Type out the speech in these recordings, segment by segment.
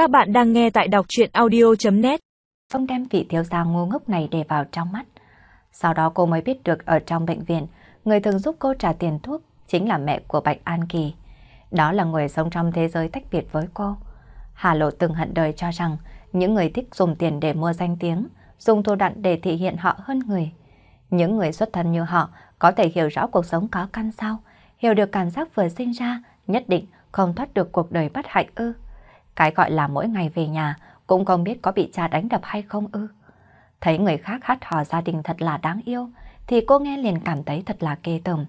Các bạn đang nghe tại đọc chuyện audio.net Ông đem vị thiếu gia ngu ngốc này để vào trong mắt. Sau đó cô mới biết được ở trong bệnh viện, người thường giúp cô trả tiền thuốc chính là mẹ của Bạch An Kỳ. Đó là người sống trong thế giới tách biệt với cô. Hà Lộ từng hận đời cho rằng những người thích dùng tiền để mua danh tiếng, dùng thủ đoạn để thể hiện họ hơn người. Những người xuất thân như họ có thể hiểu rõ cuộc sống có căn sao, hiểu được cảm giác vừa sinh ra, nhất định không thoát được cuộc đời bất hạnh ư. Cái gọi là mỗi ngày về nhà cũng không biết có bị cha đánh đập hay không ư. Thấy người khác hát hò gia đình thật là đáng yêu, thì cô nghe liền cảm thấy thật là kê tởm.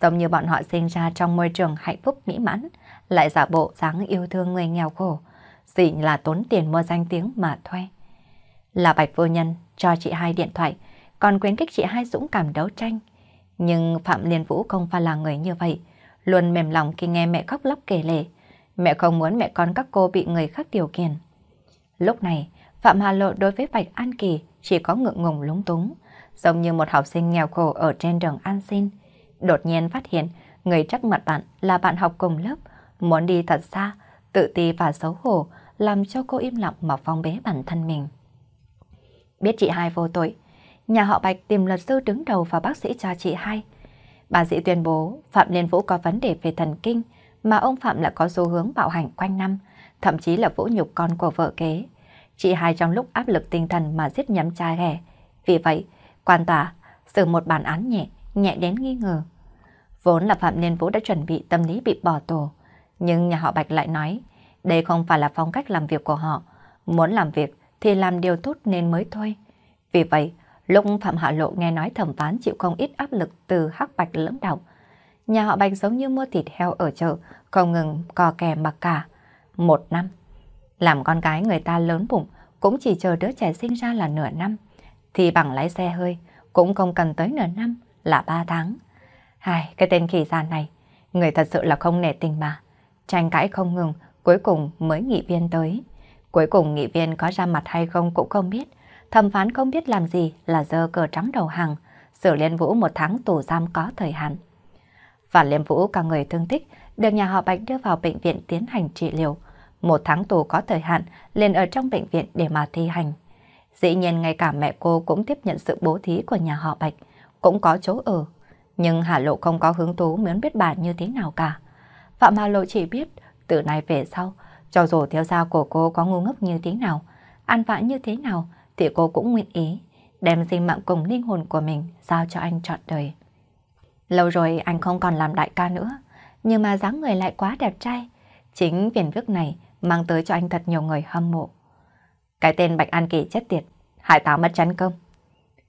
Giống như bọn họ sinh ra trong môi trường hạnh phúc mỹ mãn, lại giả bộ dáng yêu thương người nghèo khổ, chỉ là tốn tiền mua danh tiếng mà thuê. Là bạch vô nhân cho chị hai điện thoại, còn khuyến khích chị hai dũng cảm đấu tranh. Nhưng Phạm Liên Vũ không phải là người như vậy, luôn mềm lòng khi nghe mẹ khóc lóc kể lể. Mẹ không muốn mẹ con các cô bị người khác điều khiển. Lúc này, Phạm Hà Lộ đối với Bạch An Kỳ chỉ có ngượng ngùng lúng túng, giống như một học sinh nghèo khổ ở trên đường An Xin. Đột nhiên phát hiện người chắc mặt bạn là bạn học cùng lớp, muốn đi thật xa, tự ti và xấu hổ, làm cho cô im lặng mà phong bế bản thân mình. Biết chị hai vô tội, nhà họ Bạch tìm luật sư đứng đầu và bác sĩ cho chị hai. Bà sĩ tuyên bố Phạm Liên Vũ có vấn đề về thần kinh, mà ông Phạm lại có xu hướng bạo hành quanh năm, thậm chí là vũ nhục con của vợ kế. Chị hai trong lúc áp lực tinh thần mà giết nhắm cha ghẻ. Vì vậy, quan tòa xử một bản án nhẹ, nhẹ đến nghi ngờ. Vốn là Phạm Liên Vũ đã chuẩn bị tâm lý bị bỏ tù, nhưng nhà họ Bạch lại nói đây không phải là phong cách làm việc của họ. Muốn làm việc thì làm điều tốt nên mới thôi. Vì vậy, lúc Phạm Hạ Lộ nghe nói thẩm phán chịu không ít áp lực từ hắc bạch lưỡng đạo, nhà họ Bạch giống như mua thịt heo ở chợ, không ngừng cò kè mặc cả. Một năm. Làm con gái người ta lớn bụng, cũng chỉ chờ đứa trẻ sinh ra là nửa năm. Thì bằng lái xe hơi, cũng không cần tới nửa năm, là ba tháng. Hai, cái tên khỉ già này, người thật sự là không nể tình mà. Tranh cãi không ngừng, cuối cùng mới nghị viên tới. Cuối cùng nghị viên có ra mặt hay không cũng không biết. Thẩm phán không biết làm gì là dơ cờ trắng đầu hàng, xử liên vũ một tháng tù giam có thời hạn và Liêm Vũ cả người thương tích được nhà họ Bạch đưa vào bệnh viện tiến hành trị liệu. Một tháng tù có thời hạn liền ở trong bệnh viện để mà thi hành. Dĩ nhiên ngay cả mẹ cô cũng tiếp nhận sự bố thí của nhà họ Bạch, cũng có chỗ ở. Nhưng Hà Lộ không có hứng thú muốn biết bà như thế nào cả. Phạm Hà Lộ chỉ biết từ nay về sau, cho dù theo gia của cô có ngu ngốc như thế nào, ăn vạ như thế nào, thì cô cũng nguyện ý đem sinh mạng cùng linh hồn của mình giao cho anh trọn đời. Lâu rồi anh không còn làm đại ca nữa, nhưng mà dáng người lại quá đẹp trai. Chính viền vước này mang tới cho anh thật nhiều người hâm mộ. Cái tên Bạch An Kỳ chết tiệt, hại táo mất chấn công.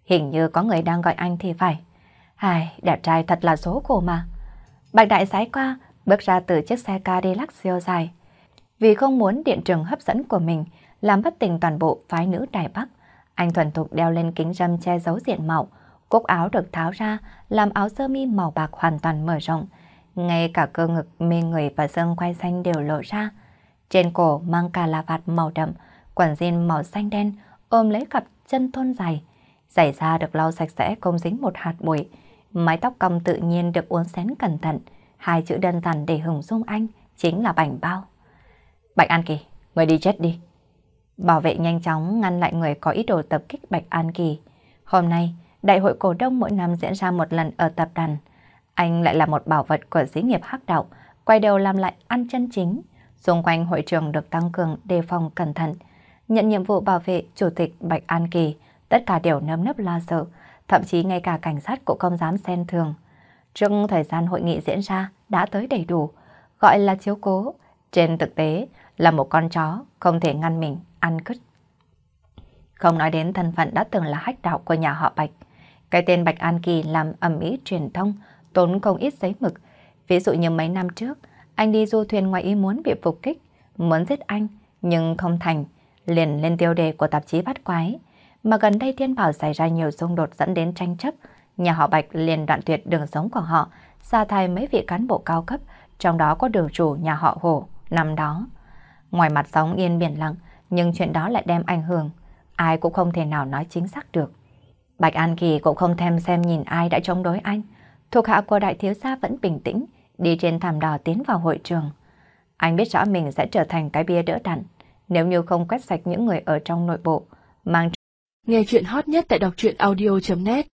Hình như có người đang gọi anh thì phải. Ai, đẹp trai thật là số khổ mà. Bạch Đại sái qua, bước ra từ chiếc xe Cadillac siêu dài. Vì không muốn điện trường hấp dẫn của mình làm bất tình toàn bộ phái nữ Đài Bắc, anh thuần thục đeo lên kính râm che giấu diện mạo, Cúc áo được tháo ra, làm áo sơ mi màu bạc hoàn toàn mở rộng. Ngay cả cơ ngực, mê người và xương quay xanh đều lộ ra. Trên cổ mang cả là vạt màu đậm, quần jean màu xanh đen, ôm lấy cặp chân thon dài. Giày da được lau sạch sẽ không dính một hạt bụi. Mái tóc cong tự nhiên được uốn xén cẩn thận. Hai chữ đơn giản để hưởng dung anh chính là bảnh bao. Bạch An Kỳ, người đi chết đi. Bảo vệ nhanh chóng ngăn lại người có ý đồ tập kích Bạch An Kỳ. Hôm nay, Đại hội cổ đông mỗi năm diễn ra một lần ở tập đoàn. Anh lại là một bảo vật của xí nghiệp hắc đạo, quay đầu làm lại ăn chân chính. Xung quanh hội trường được tăng cường đề phòng cẩn thận. Nhận nhiệm vụ bảo vệ Chủ tịch Bạch An Kỳ, tất cả đều nơm nấp lo sợ, thậm chí ngay cả cảnh sát cũng không dám xen thường. Trong thời gian hội nghị diễn ra đã tới đầy đủ, gọi là chiếu cố. Trên thực tế là một con chó không thể ngăn mình ăn cứt. Không nói đến thân phận đã từng là hách đạo của nhà họ Bạch. Cái tên Bạch An Kỳ làm ẩm ý truyền thông, tốn không ít giấy mực. Ví dụ như mấy năm trước, anh đi du thuyền ngoài ý muốn bị phục kích, muốn giết anh, nhưng không thành, liền lên tiêu đề của tạp chí bắt quái. Mà gần đây Thiên Bảo xảy ra nhiều xung đột dẫn đến tranh chấp, nhà họ Bạch liền đoạn tuyệt đường sống của họ, sa thải mấy vị cán bộ cao cấp, trong đó có đường chủ nhà họ Hồ năm đó. Ngoài mặt sóng yên biển lặng, nhưng chuyện đó lại đem ảnh hưởng, ai cũng không thể nào nói chính xác được. Bạch An Kỳ cũng không thèm xem nhìn ai đã chống đối anh. Thuộc hạ của đại thiếu gia vẫn bình tĩnh, đi trên thảm đỏ tiến vào hội trường. Anh biết rõ mình sẽ trở thành cái bia đỡ đạn, Nếu như không quét sạch những người ở trong nội bộ, mang Nghe chuyện hot nhất tại đọc truyện audio.net